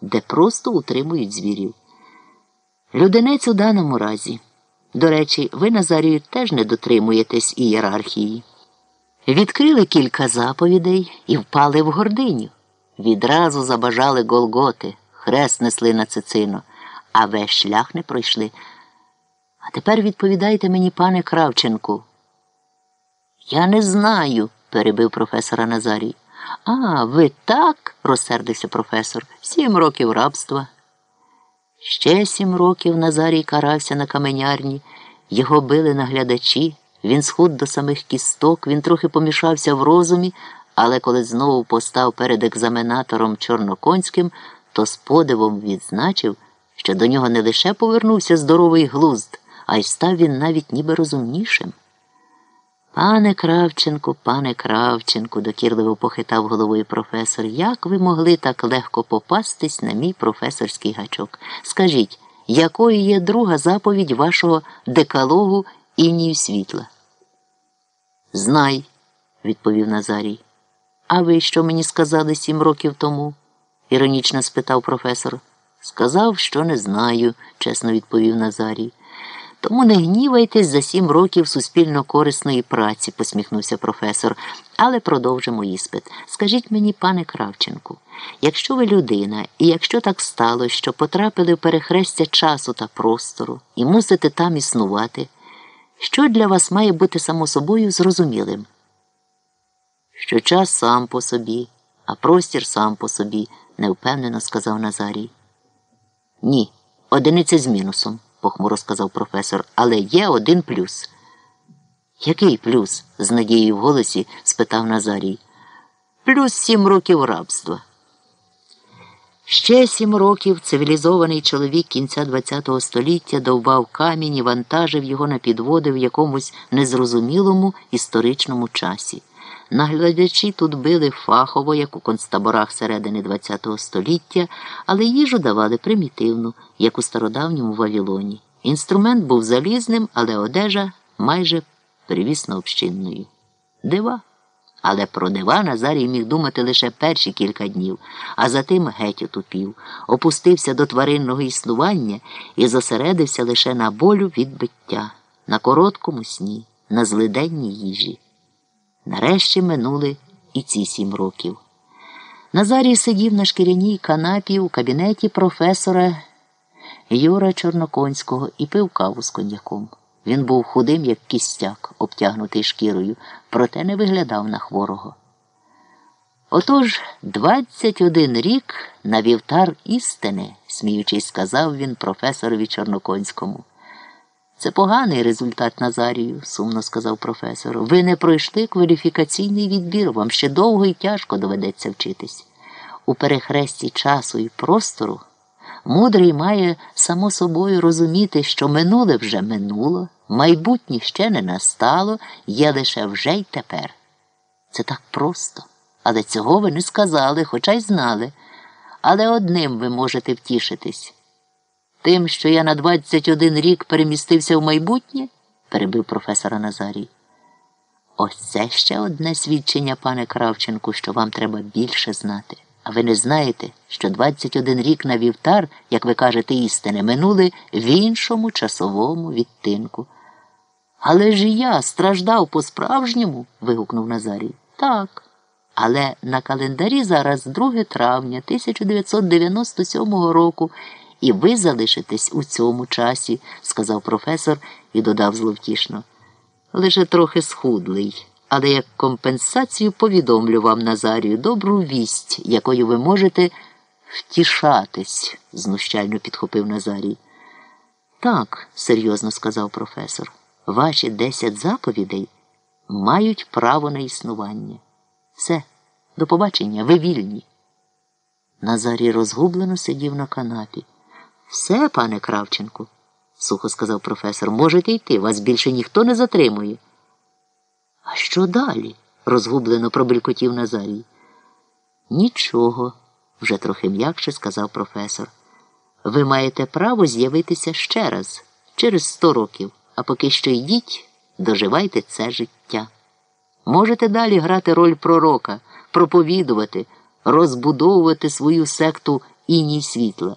де просто утримують звірів. Людинець у даному разі. До речі, ви, Назарію, теж не дотримуєтесь ієрархії. Відкрили кілька заповідей і впали в гординю. Відразу забажали Голготи, хрест несли на цицину, а весь шлях не пройшли. А тепер відповідайте мені, пане Кравченку. Я не знаю, перебив професора Назарій. А, ви так, розсердився професор, сім років рабства. Ще сім років Назарій карався на каменярні, його били наглядачі, він схуд до самих кісток, він трохи помішався в розумі, але коли знову постав перед екзаменатором Чорноконським, то з подивом відзначив, що до нього не лише повернувся здоровий глузд, а й став він навіть ніби розумнішим. Пане Кравченку, пане Кравченку, докірливо похитав головою професор, як ви могли так легко попастись на мій професорський гачок? Скажіть, якою є друга заповідь вашого декалогу інію світла? Знай, відповів Назарій. А ви що мені сказали сім років тому? іронічно спитав професор. Сказав, що не знаю, чесно відповів Назарій. Тому не гнівайтесь за сім років суспільно корисної праці, посміхнувся професор, але продовжимо іспит. Скажіть мені, пане Кравченку, якщо ви людина, і якщо так стало, що потрапили в перехрестя часу та простору і мусите там існувати, що для вас має бути само собою зрозумілим? Що час сам по собі, а простір сам по собі, невпевнено сказав Назарій. Ні, одиниця з мінусом похмуро сказав професор, але є один плюс. Який плюс? з надією в голосі спитав Назарій. Плюс сім років рабства. Ще сім років цивілізований чоловік кінця ХХ століття довбав камінь і вантажив його на підводи в якомусь незрозумілому історичному часі. Наглядачі тут били фахово, як у концтаборах середини ХХ століття, але їжу давали примітивну, як у стародавньому Вавілоні. Інструмент був залізним, але одежа майже привісно общинною. Дива. Але про дива Назарій міг думати лише перші кілька днів, а затим геть отупів, опустився до тваринного існування і зосередився лише на болю відбиття, на короткому сні, на злиденній їжі. Нарешті минули і ці сім років. Назарій сидів на шкіряній канапі у кабінеті професора Юра Чорноконського і пив каву з коньяком. Він був худим, як кістяк, обтягнутий шкірою, проте не виглядав на хворого. Отож, 21 рік на вівтар істини, сміючись, сказав він професорові Чорноконському. Це поганий результат Назарію, сумно сказав професор. Ви не пройшли кваліфікаційний відбір, вам ще довго і тяжко доведеться вчитись. У перехресті часу і простору мудрий має само собою розуміти, що минуле вже минуло, майбутнє ще не настало, є лише вже й тепер. Це так просто, але цього ви не сказали, хоча й знали. Але одним ви можете втішитись. Тим, що я на 21 рік перемістився в майбутнє, перебив професора Назарій. Ось це ще одне свідчення, пане Кравченку, що вам треба більше знати. А ви не знаєте, що 21 рік на вівтар, як ви кажете, істини, минули в іншому часовому відтинку. Але ж я страждав по-справжньому. вигукнув Назарій. Так. Але на календарі зараз 2 травня 1997 року. І ви залишитесь у цьому часі, сказав професор і додав зловтішно. Лише трохи схудлий, але як компенсацію повідомлю вам, Назарію, добру вість, якою ви можете втішатись, знущально підхопив Назарій. Так, серйозно сказав професор, ваші десять заповідей мають право на існування. Все, до побачення, ви вільні. Назарій розгублено сидів на канапі. Все, пане Кравченку, сухо сказав професор, можете йти, вас більше ніхто не затримує. А що далі? розгублено пробелькотів Назарій. Нічого, вже трохи м'якше сказав професор. Ви маєте право з'явитися ще раз, через сто років, а поки що йдіть, доживайте це життя. Можете далі грати роль пророка, проповідувати, розбудовувати свою секту іній світла.